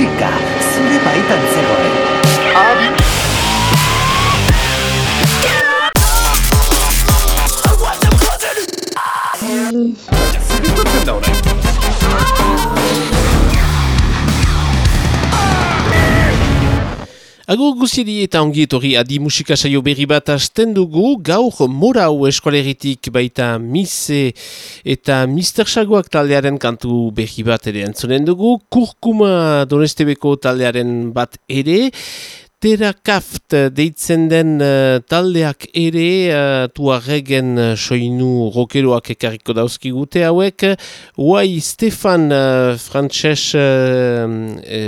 進化すればいたん。ぜあり取ってんだ俺。Agur guziri eta ongi etorri adi musika saio berri bat asten dugu, gaur morau eskoleritik baita mise eta mister sagoak taldearen kantu berri bat ere entzunen dugu, kurkuma donestebeko taldearen bat ere, Terakaft deitzen den uh, taldeak ere uh, tuaregen uh, soinu rokeroak ekarriko dauzki gute hauek. Uai Stefan uh, Frantses uh,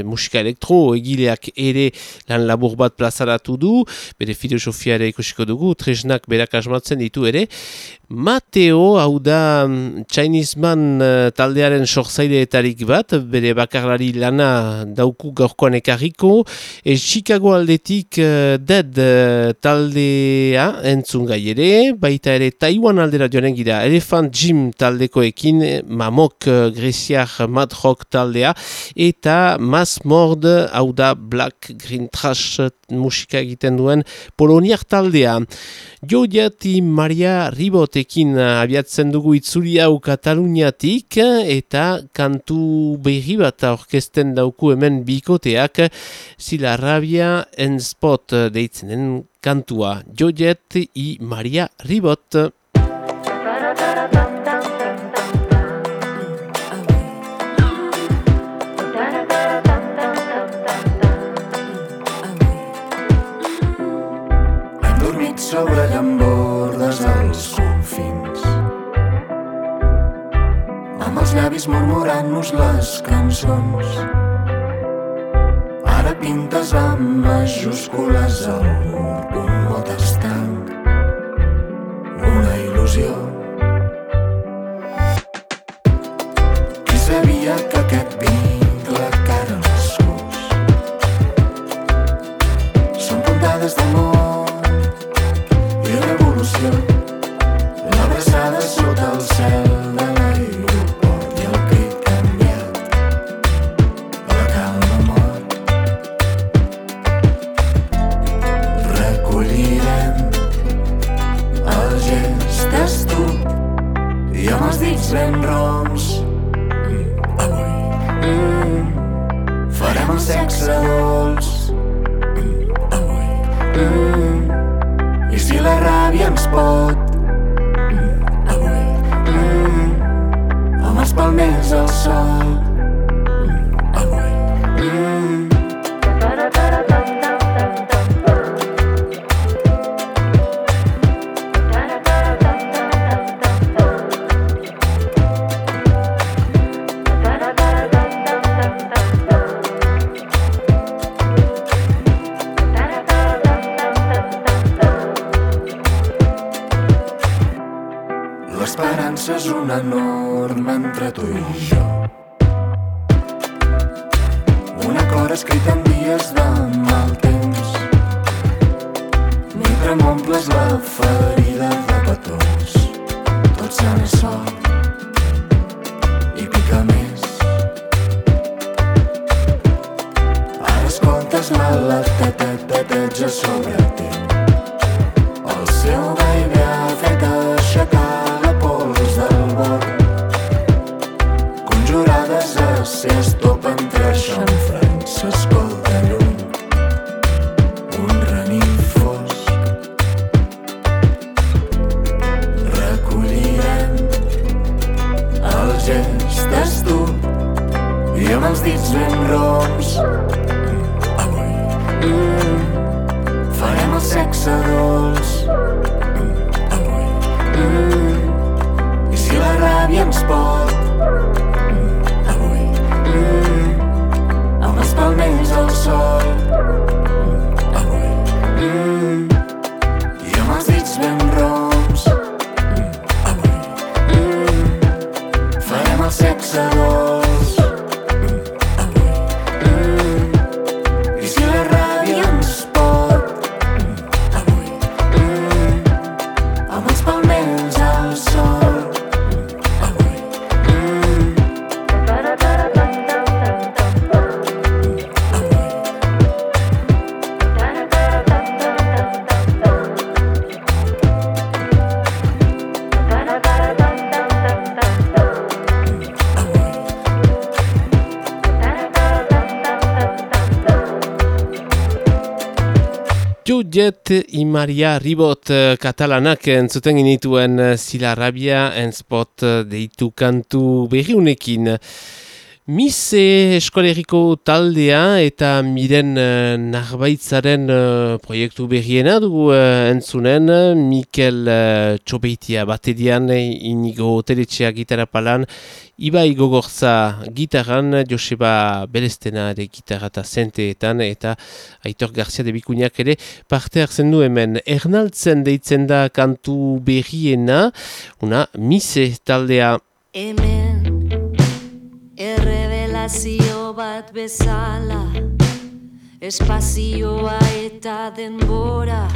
musika elektro egileak ere lan labur bat plazaratu du, bere filosofia ere ikusiko dugu, tresnak berak asmatzen ditu ere. Mateo, hau da mm, Chinese Man uh, taldearen sorzaileetarik bat, bere bakarlari lana dauku gaurkoan ekarriko, e Chicago aldetik uh, dead uh, taldea entzun gai ere, baita ere Taiwan aldera joanen gira, Elephant Gym taldekoekin, Mamok uh, Greciar Mad Rock taldea, eta Mass Mord, hau da Black Green Trash musika egiten duen Poloniak taldea. Jodiati Maria Ribotekin abiatzen dugu itzuli hau Kataluniatik eta kantu berri bat orkesten dauku hemen bikoteak Zila Rabia en spot deitzenen kantua. Jodiati Maria Ribot. sobre llambordes dels confins. Els llavis murmurant-nos les cançons. Ara pintes amb majúscules al just a minute. Maria Ribot eh, katalanak entzuten ginituen eh, Zila Rabia enspot eh, deitu kantu berriunekin. Mise eskoleriko taldea eta miren uh, narbaitzaren proiektu berriena dugu uh, entzunen Mikel uh, Txobeitia baterian inigo teletxea gitara palan Ibai gogorza gitaran, Joseba Belestena ere gitarra eta zenteetan, eta Aitor Garzia de Bikuniak ere parte hartzen du hemen. Ernaltzen deitzen da kantu berriena, una mise taldea. Hemen, errevelazio bat bezala, espazioa eta denbora,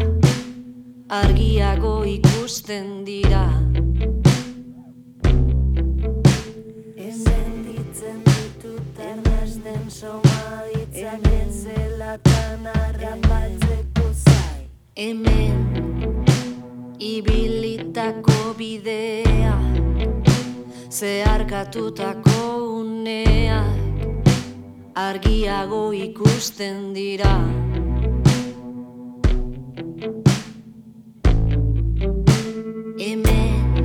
argiago ikusten dira. den soma ditzaken zelatan arrapatzeko zai Hemen ibilitako bidea zeharkatutako uneak argiago ikusten dira. Hemen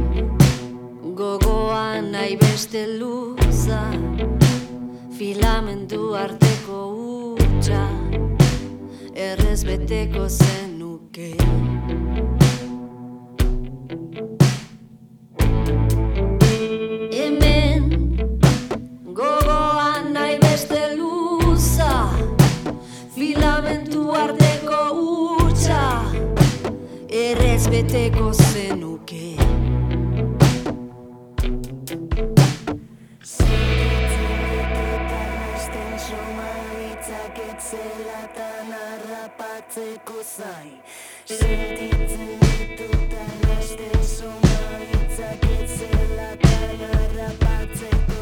gogoan nahi beste luza filamentu arteko utxa errez beteko zenuke beste luza filamentu arteko utxa errez beteko zenuke. Zelatan harrapatzeko zai Sentitzen ditut arrasten soma hitzak zelatan harrapatzeko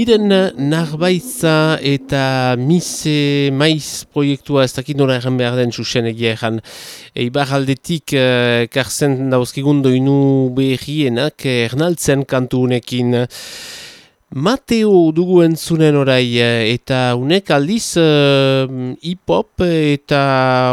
Miren narbaitza eta mise maiz proiektua ez dakit nola erran behar den susen egia erran. Eibar aldetik eh, karzen dauzkigun doinu behirienak eh, ernaltzen kantu unekin. Mateo dugu entzunen orai eh, eta unek aldiz uh, hip-hop eta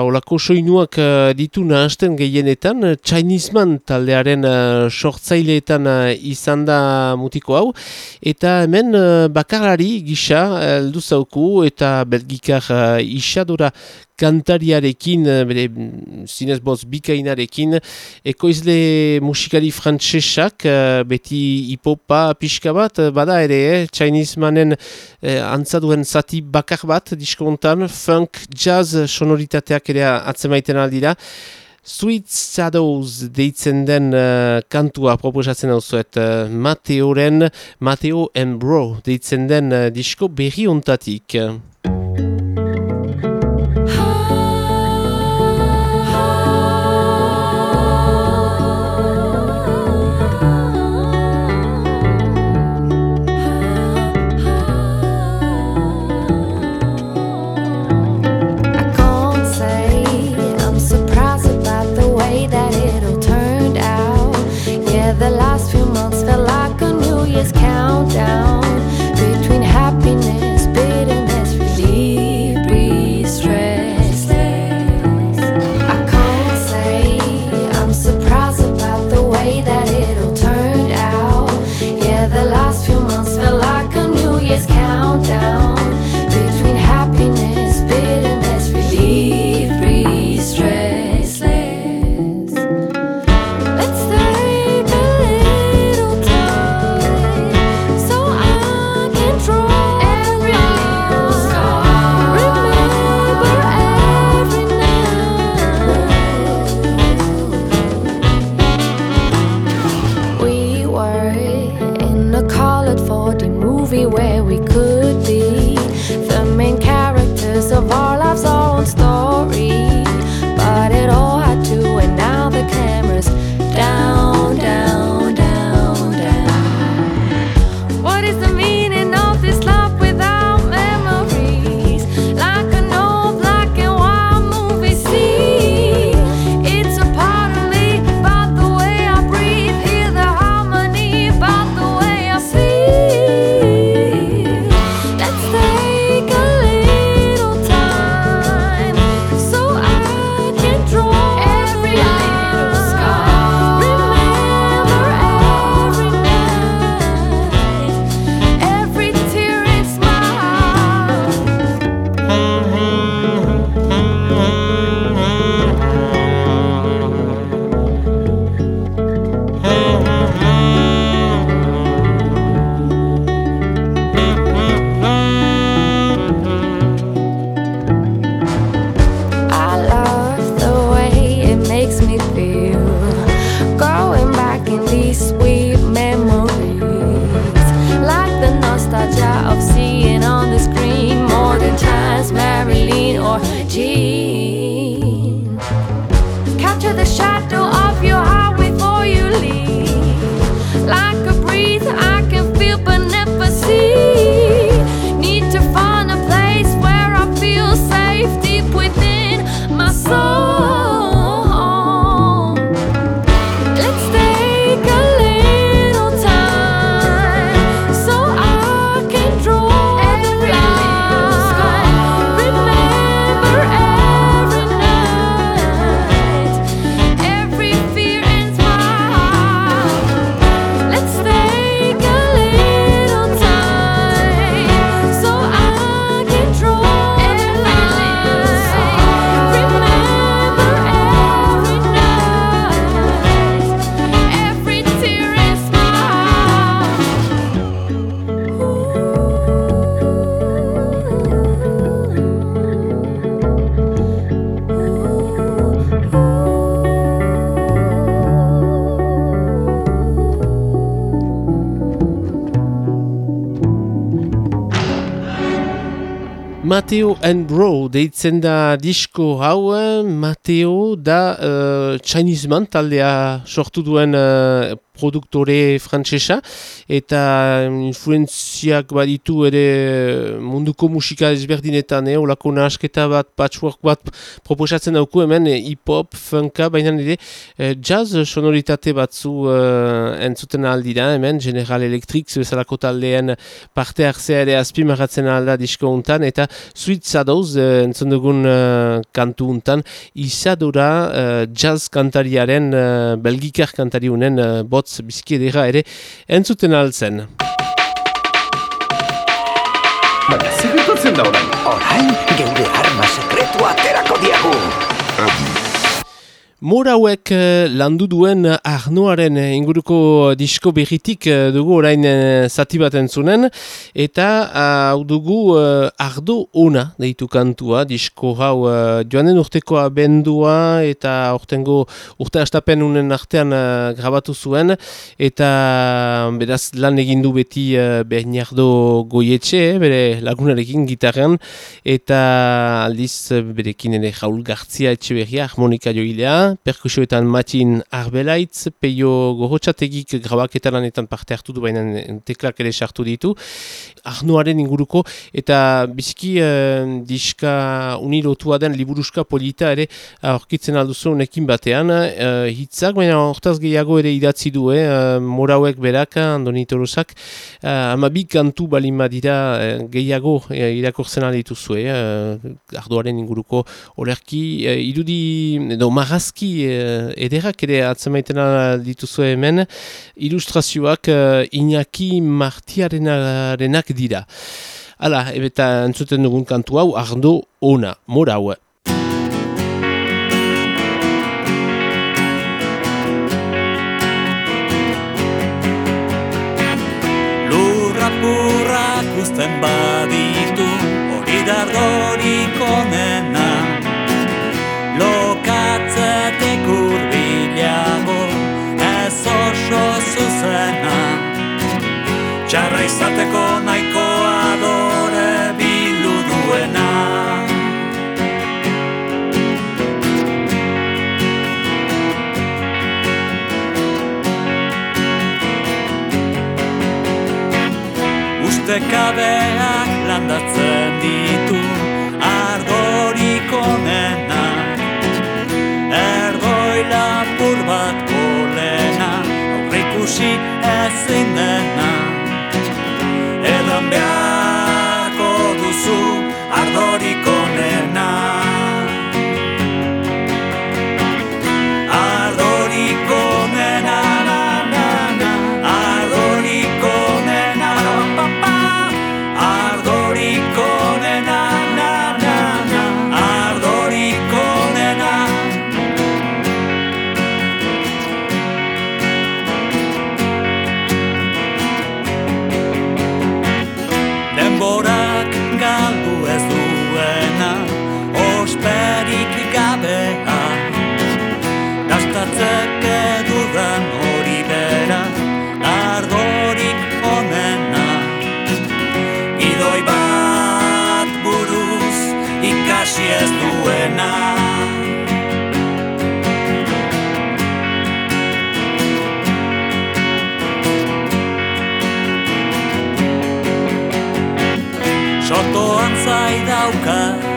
olako soinuak uh, ditu nahasten gehienetan. Chinese Man taldearen uh, sortzaileetan uh, izan da mutiko hau. Eta hemen uh, bakarari gisa elduzauku eta belgikar uh, isadora kantariarekin, eh, bere zinez boz bikainarekin, ekoizle musikari frantsesak, eh, beti hipopa pixka bat, eh, bada ere, eh? Chinese manen eh, antzaduen zati bakar bat diskontan, funk, jazz sonoritateak ere atzemaiten aldira, Sweet Shadows deitzen den uh, kantua proposatzen hau zuet uh, Mateoren, Mateo Embro deitzen den uh, disko berri ontatik. everywhere we Mateo and Bro deitzen da disko hau eh, Mateo da uh, Chinese man taldea sortu duen uh, produktore frantsesa eta influenziak baditu ere munduko musika ezberdinetan, eh? olako nahasketa bat, patchwork bat proposatzen dauku hemen eh, hip-hop, funka, baina nire eh, jazz sonoritate batzu eh, entzuten aldira hemen, General Electric, bezalako taldean parte hartzea ere azpimarratzen alda disko untan, eta Sweet Shadows eh, entzun dugun eh, kantu untan, Isadora eh, jazz kantariaren, eh, belgikar kantariunen eh, botz bizki edera ere entzuten altzen. Baina, zer da orain? Orain, geure arma sekretua aterako diagu. Morauek eh, landu duen Arnoaren eh, inguruko disko berritik eh, dugu orain zati bat entzunen, eta hau dugu Ardo Ona deitu kantua, disko hau joanen urteko abendua eta urtengo urte astapen unen artean grabatu zuen, eta beraz lan egin du beti Bernardo Goietxe, bere lagunarekin gitarrean, eta aldiz berekin ere Raul Gartzia etxe berria, harmonika joilea, perkusioetan Matin Arbelaitz, Peio Gorotxategik grabaketan lanetan parte hartu du, baina teklak ere sartu ditu, Arnoaren inguruko, eta biziki eh, diska unilotua den liburuska polita ere aurkitzen alduzu nekin batean, eh, hitzak, baina hortaz gehiago ere idatzi du, eh, morauek berak, Andoni Torosak, eh, ama bi kantu balima dira eh, gehiago eh, irakurtzen aldituzue, eh, Ardoaren inguruko olerki, eh, irudi, edo marrazki eh, ederak ere atzemaiten dituzu hemen, ilustrazioak eh, Iñaki Martiarenarenak dira. Hala, eta entzuten dugun kantu hau, Ardo Ona, morau. Lurrapurrak uzten baditu hori dardorik onena izateko nahiko adore bildu duena. Ustekabeak landatzen ditu Erdoi lapur bat polena aurrikusi ezin dena cambiar. recalcar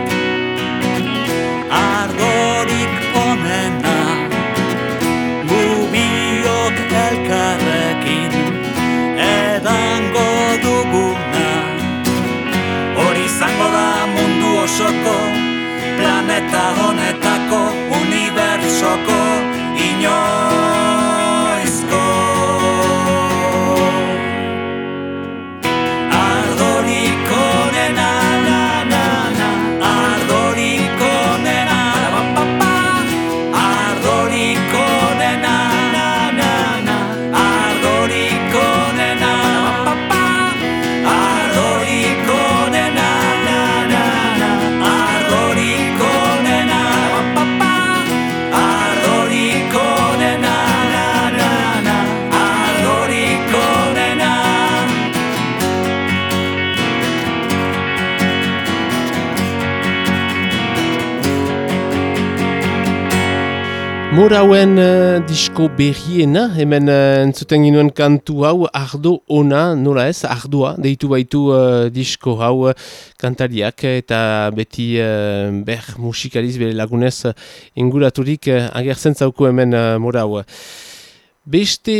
Morauen uh, disko berriena, hemen uh, entzuten ginuen kantu hau, ardo ona, nola ez, ardoa, deitu baitu uh, disko hau uh, kantariak, eta beti uh, ber musikaliz bere lagunez inguraturik uh, agertzen zauku hemen uh, Morau. Beste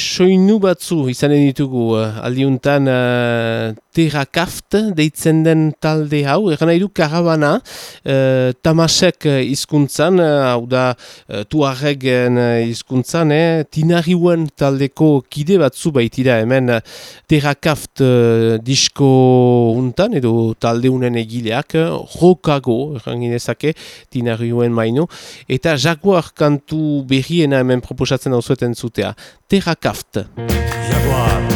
soinu batzu izanen ditugu uh, aldiuntan uh, Terrakaft deitzen den talde hau, egan nahi du karabana, uh, tamasek hizkuntzan, uh, hau da uh, tuaregen hizkuntzan, eh, tinariuen taldeko kide batzu baitira hemen Terrakaft uh, disko untan, edo talde unen egileak, uh, rokago, egan ginezake, tinariuen maino, eta jaguar kantu berriena hemen proposatzen hau zueten zutea, Terrakaft. Jaguar.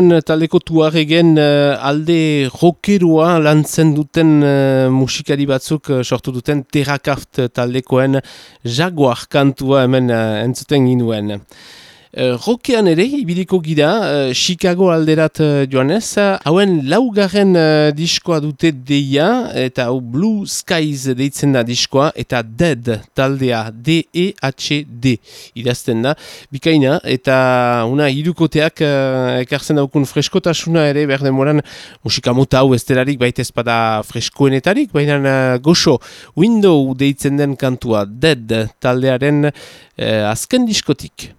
Tinariuen taldeko tuaregen uh, alde rokeroa lantzen duten uh, musikari batzuk sortu duten Terrakaft taldekoen Jaguar kantua hemen entzuten ginuen. Uh, rokean ere, ibiliko gira, uh, Chicago alderat uh, joanez, uh, hauen laugarren uh, diskoa dute deia, eta hau Blue Skies deitzen da diskoa, eta Dead taldea, D-E-H-D, idazten da, bikaina, eta una hirukoteak uh, ekartzen daukun freskotasuna ere, behar demoran, musika mota hau ez delarik, baita ezpada freskoenetarik, baina uh, goxo, Window deitzen den kantua, Dead taldearen uh, azken diskotik.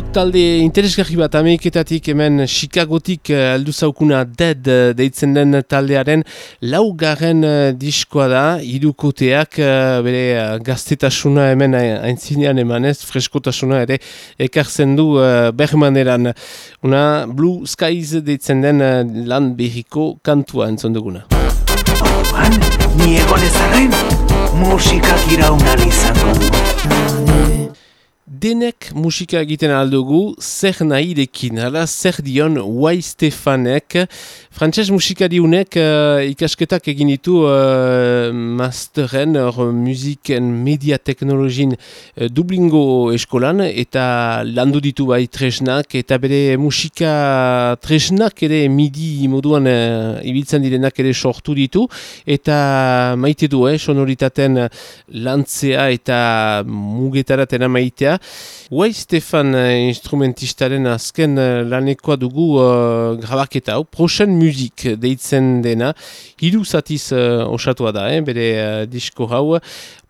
Rock talde interesgarri bat Ameriketatik hemen Chicagotik aldu zaukuna Dead uh, deitzen den taldearen laugarren uh, diskoa da, irukoteak bere gaztetasuna hemen aintzinean emanez, freskotasuna ere ekartzen du bermaneran. Una Blue Skies deitzen den lan berriko kantua entzon duguna. Han, ni egon ezarren, musikak irauna izango. Denek musika egiten aldugu, zer nahirekin, hala zer dion Wai Stefanek. Frantses musikari unek uh, ikasketak egin ditu uh, masteren, hor musiken media teknologin uh, Dublingo eskolan, eta landu ditu bai tresnak, eta bere musika tresnak ere midi moduan uh, ibiltzen direnak ere sortu ditu, eta maite du, eh, sonoritaten lantzea eta mugetaratena maitea. Guai Stefan eh, instrumentistaren azken eh, lanekoa dugu uh, grabaketa hau, Prochain Music deitzen dena, hiru zatiz uh, osatua da, eh, bere uh, disko hau.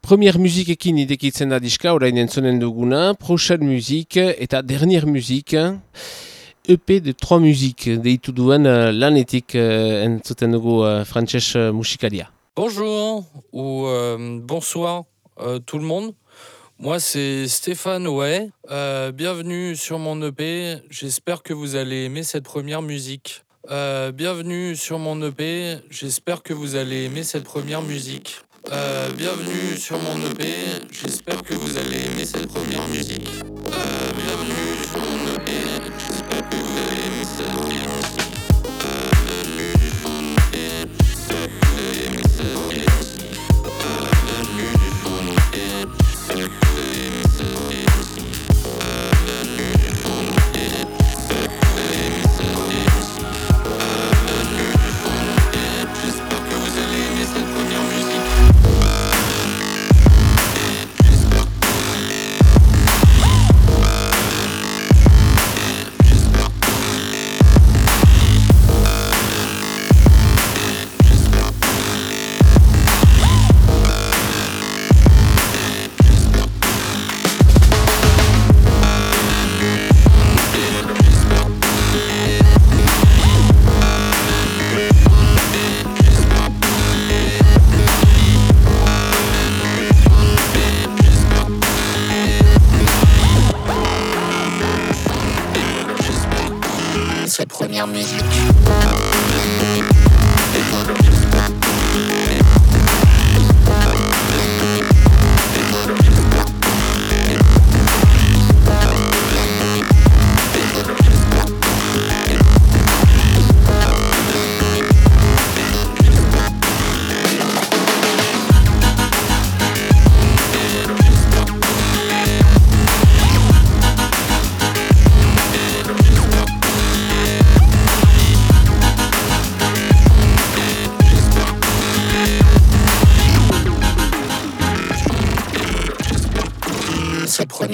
Premier musikekin idekitzen da diska, orain entzonen duguna, Prochain Music eta Dernier Music. EP de 3 musiques deitu duen uh, lanetik uh, entzuten dugu uh, frantses uh, musikaria. Bonjour ou euh, bonsoir euh, tout le monde. Moi c'est Stéphane Ouai. Euh, bienvenue sur mon EP. J'espère que vous allez aimer cette première musique. Euh, bienvenue sur mon EP. J'espère que vous allez aimer cette première musique. Euh, bienvenue sur mon EP. J'espère que vous allez aimer cette première musique. Bienvenue sur mon EP. J'espère que vous allez aimer cette première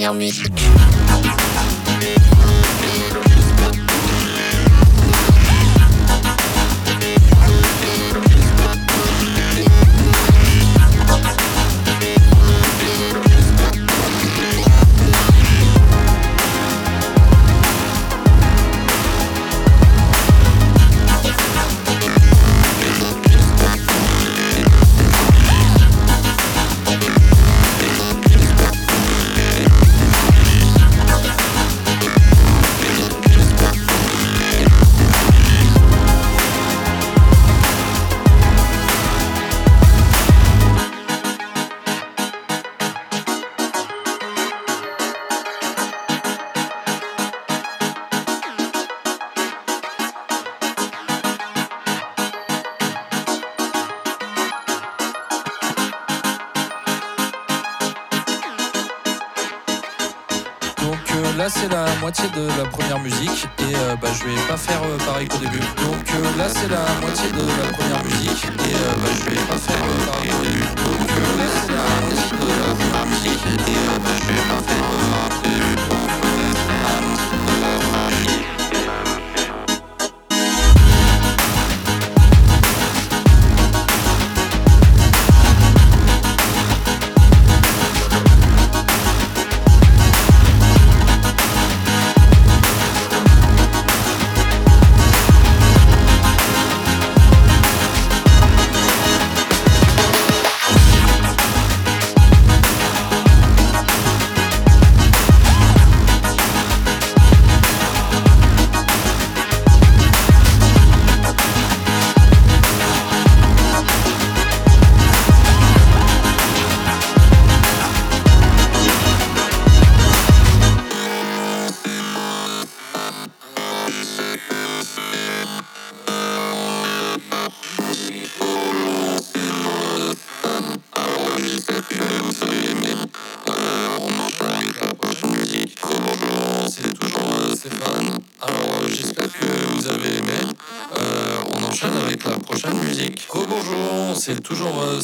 Miami.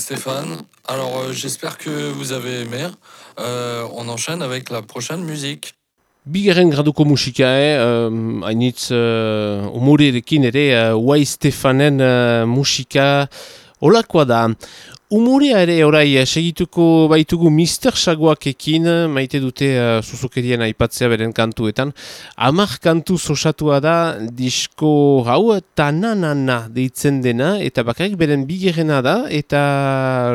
Stéphane. Alors euh, j'espère que vous avez aimé. Euh, on enchaîne avec la prochaine musique. Bigarren graduko musika, eh? um, hainitz uh, umurerekin ere, uh, Wai Stefanen uh, musika olakoa da. Umurea ere orai eh, segituko baitugu Mister Sagoak ekin, maite dute uh, zuzukerien aipatzea beren kantuetan. Amak kantu sosatua da disko hau tananana deitzen dena eta bakarrik beren bigerena da eta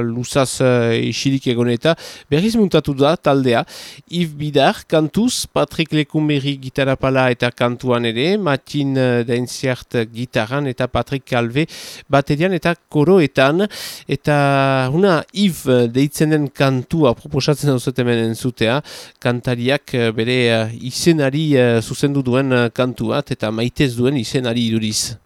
luzaz uh, isilik egon eta berriz muntatu da taldea. Yves Bidar kantuz, Patrick Lekumberri gitarapala eta kantuan ere, Matin uh, Dainziart gitaran eta Patrick Calve baterian eta koroetan eta una if deitzen den kantua proposatzen dut hemen entzutea, kantariak eh, bere uh, izenari zuzendu duen kantu bat eta maitez duen izenari iduriz.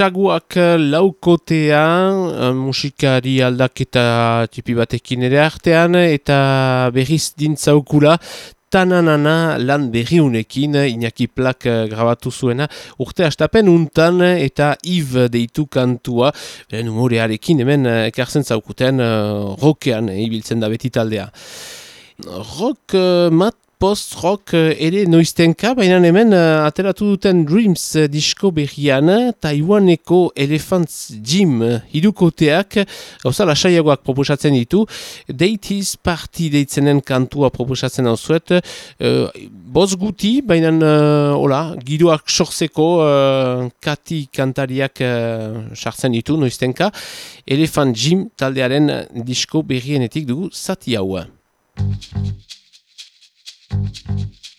Saguak laukotea eh, musikari aldaketa tipi batekin ere artean eta berriz dintzaukula tananana lan berriunekin Iñaki Plak eh, grabatu zuena urte astapen untan eta Yves deitu kantua beren humorearekin hemen eh, ekartzen zaukuten uh, rockean eh, ibiltzen da beti taldea. Rock uh, mat post-rock eh, ere noiztenka, baina hemen uh, ateratu duten Dreams uh, disko berrian, Taiwaneko Elephants Gym uh, hirukoteak, gauza lasaiagoak proposatzen ditu, Deities Party deitzenen kantua proposatzen hau zuet, uh, boz guti, baina uh, giroak sortzeko uh, kati kantariak uh, sartzen ditu noiztenka, Elephant Gym taldearen disko berrienetik dugu zati hau. Thank you.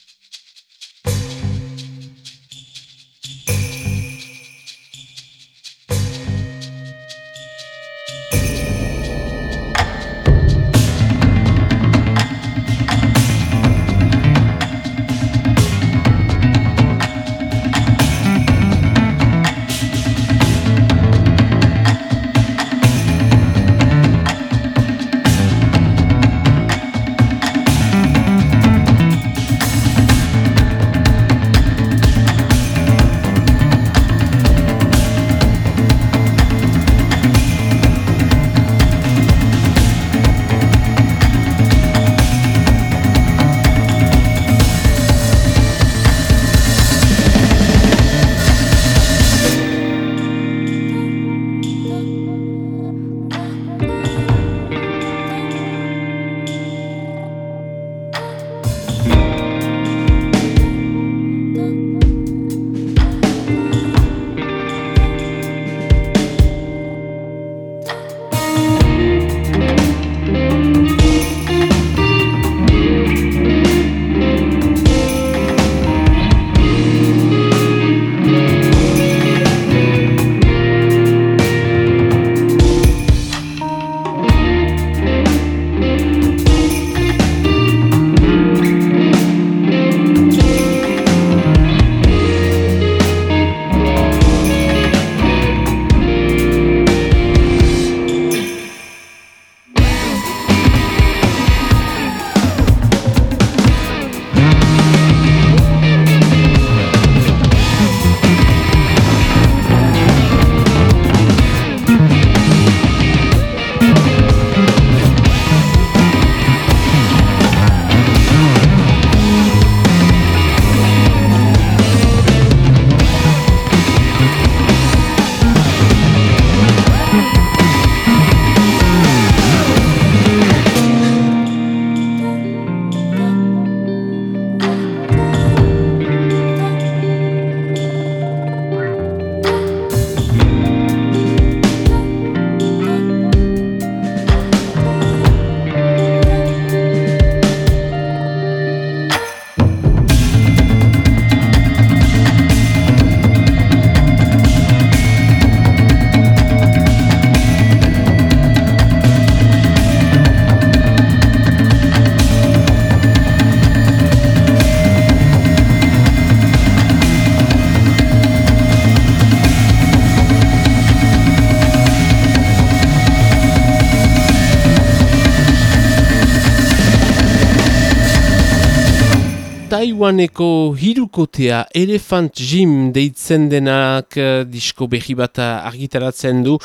Taiwaneko hirukotea Elephant Gym deitzen denak eh, disko berri bat argitaratzen du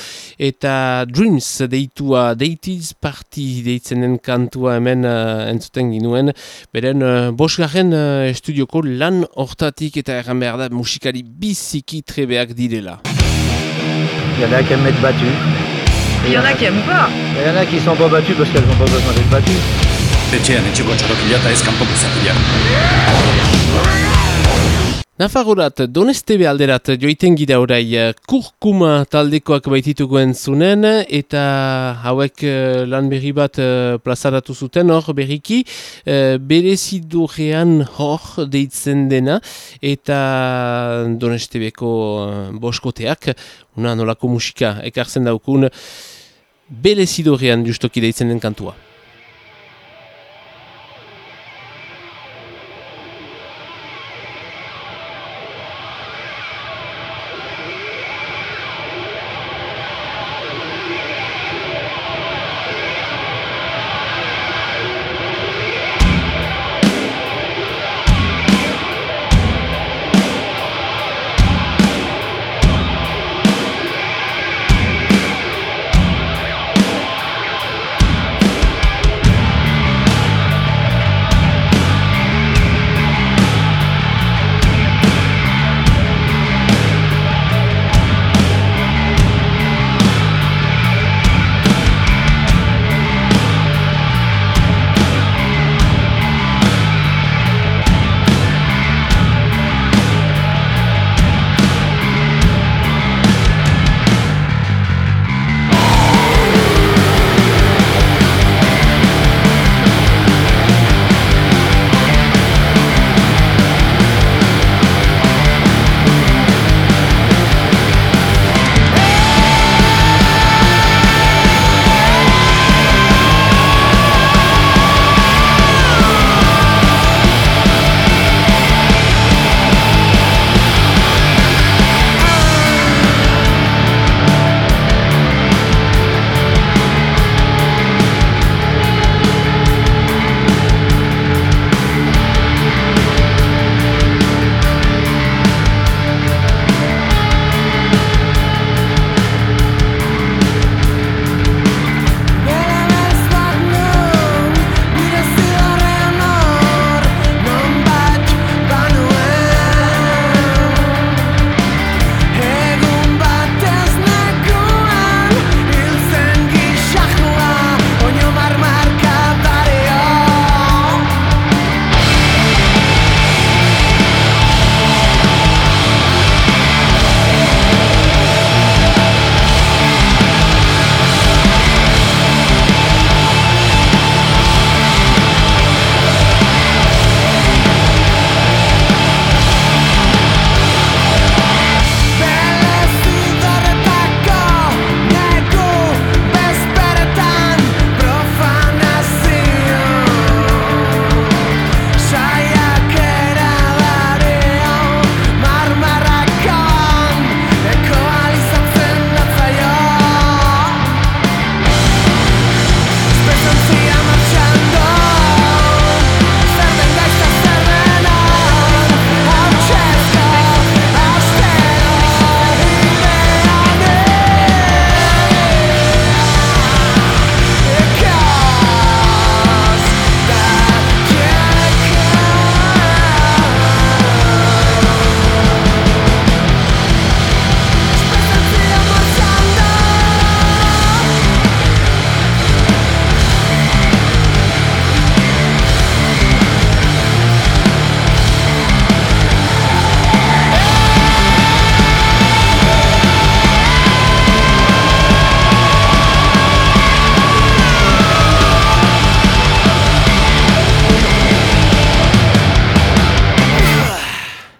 eta Dreams deitua Deities Party deitzen den kantua hemen uh, entzuten ginuen beren uh, bosgarren uh, estudioko lan hortatik eta erran behar da musikari biziki trebeak direla. Il y en a qui aiment être battus. Il y en a qui aiment pas. Il y en a qui sont pas battus parce qu'elles n'ont pas besoin d'être battues. Etxean etxeko txorokila eta ez kanpoko zapila. Nafarrorat, Donestebe alderat joiten gira orai eh, kurkuma taldekoak baitituguen zunen eta hauek eh, lan berri bat eh, plazaratu zuten hor berriki eh, berezidurrean hor deitzen dena eta Donestebeko boskoteak una nolako musika ekartzen daukun berezidurrean justoki deitzen den kantua.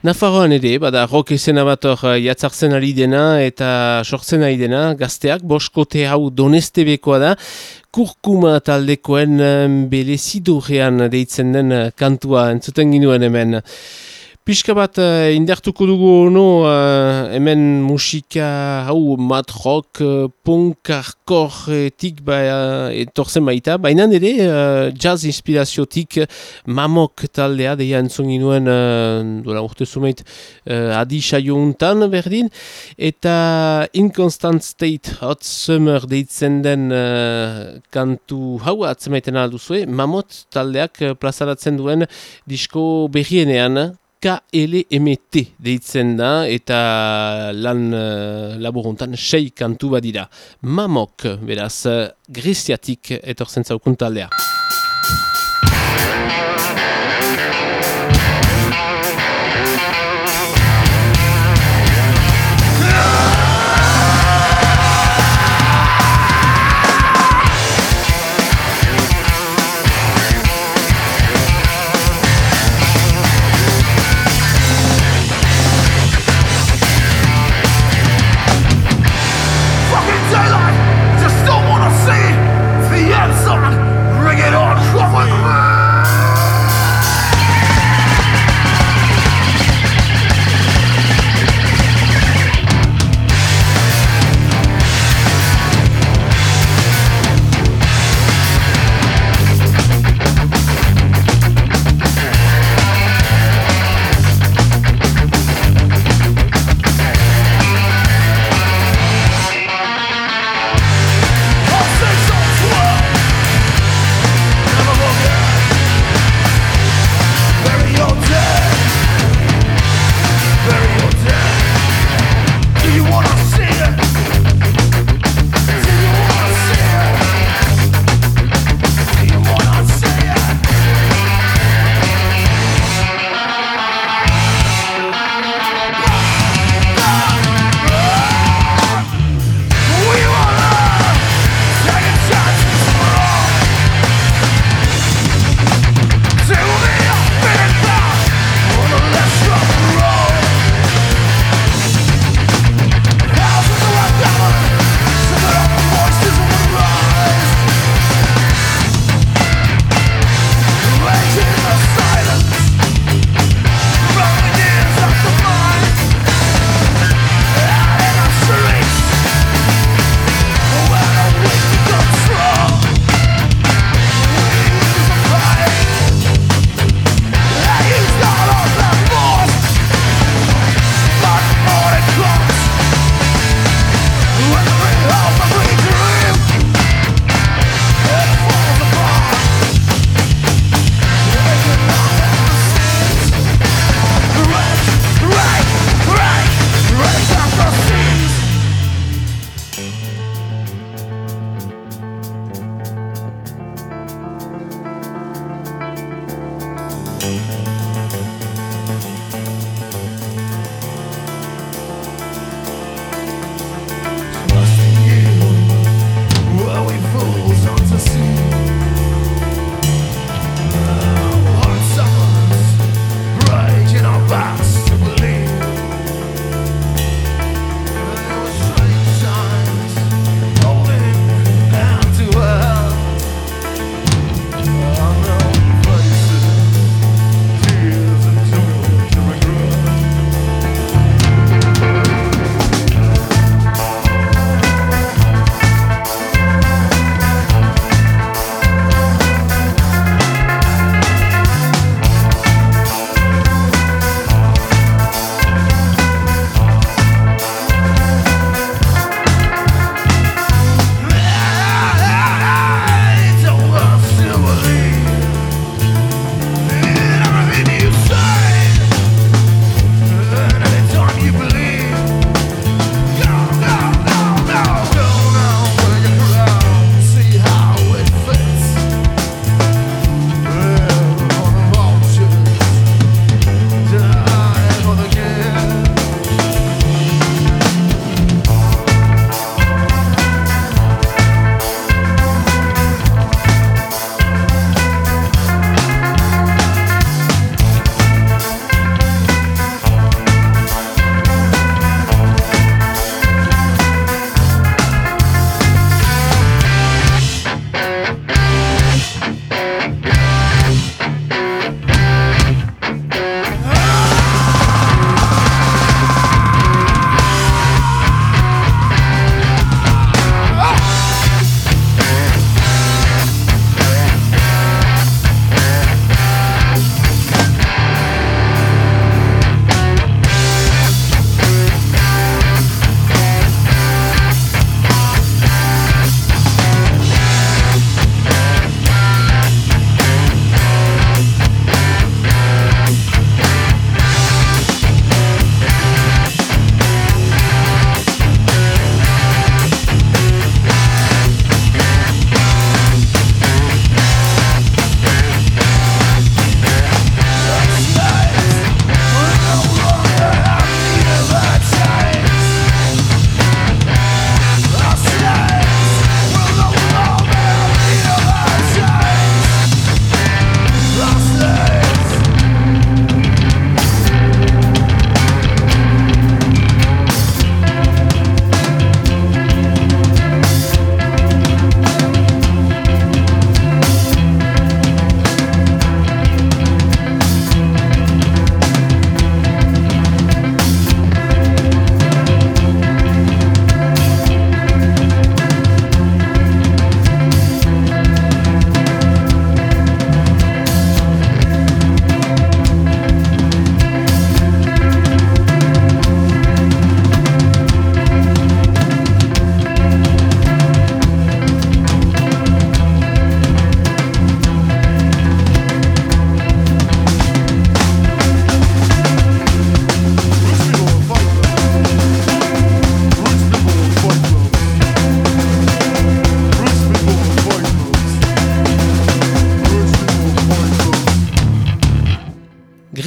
Nafarroan ere, bada rock esena bat hor eh, jatzartzen ari dena eta sortzen ari dena, gazteak, boskote hau donestebekoa da, kurkuma taldekoen eh, belezidurrean deitzen den eh, kantua entzuten ginuen hemen. Pixka bat uh, indartuko dugu ono uh, hemen musika hau mat rock, uh, punk, hardcore etik ba, uh, etorzen baita, baina ere uh, jazz inspiraziotik mamok taldea, deia entzun ginuen uh, dola urte zumeit uh, adi saio untan berdin, eta Inconstant State Hot Summer deitzen den uh, kantu hau atzemaiten alduzue, mamot taldeak plazaratzen duen disko berrienean, KLMT deitzen da eta lan uh, laburuntan sei kantu badira. Mamok, beraz, uh, greziatik etortzen zaukun taldea.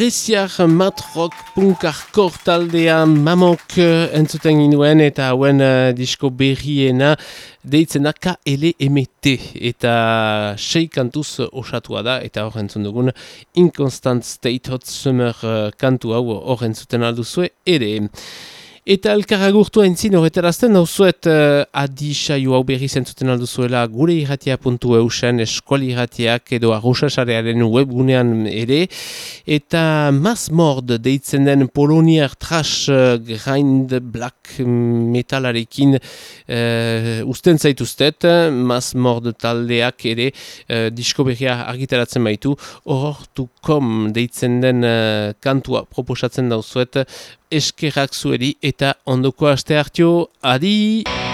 Greziar matrok punkarkor taldea mamok entzuten ginuen eta hauen uh, disko berriena deitzen da KLMT eta sei kantuz osatua da eta hor entzun dugun Inconstant State Hot Summer uh, kantu hau hor entzuten alduzue ere. Eta elkaragurtua entzin horretarazten dauzuet uh, adi saio hau berri zentzuten alduzuela gure irratia puntu eusen eskuali irratiak edo arrosasarearen webgunean ere. Eta Mass Mord deitzen den poloniar trash uh, grind black metalarekin uh, usten zaituztet. Mass Mord taldeak ere uh, disko berria argitaratzen baitu. Horortukom deitzen den uh, kantua proposatzen dauzuet eskerrak zueri eta ondoko aste hartio, adi!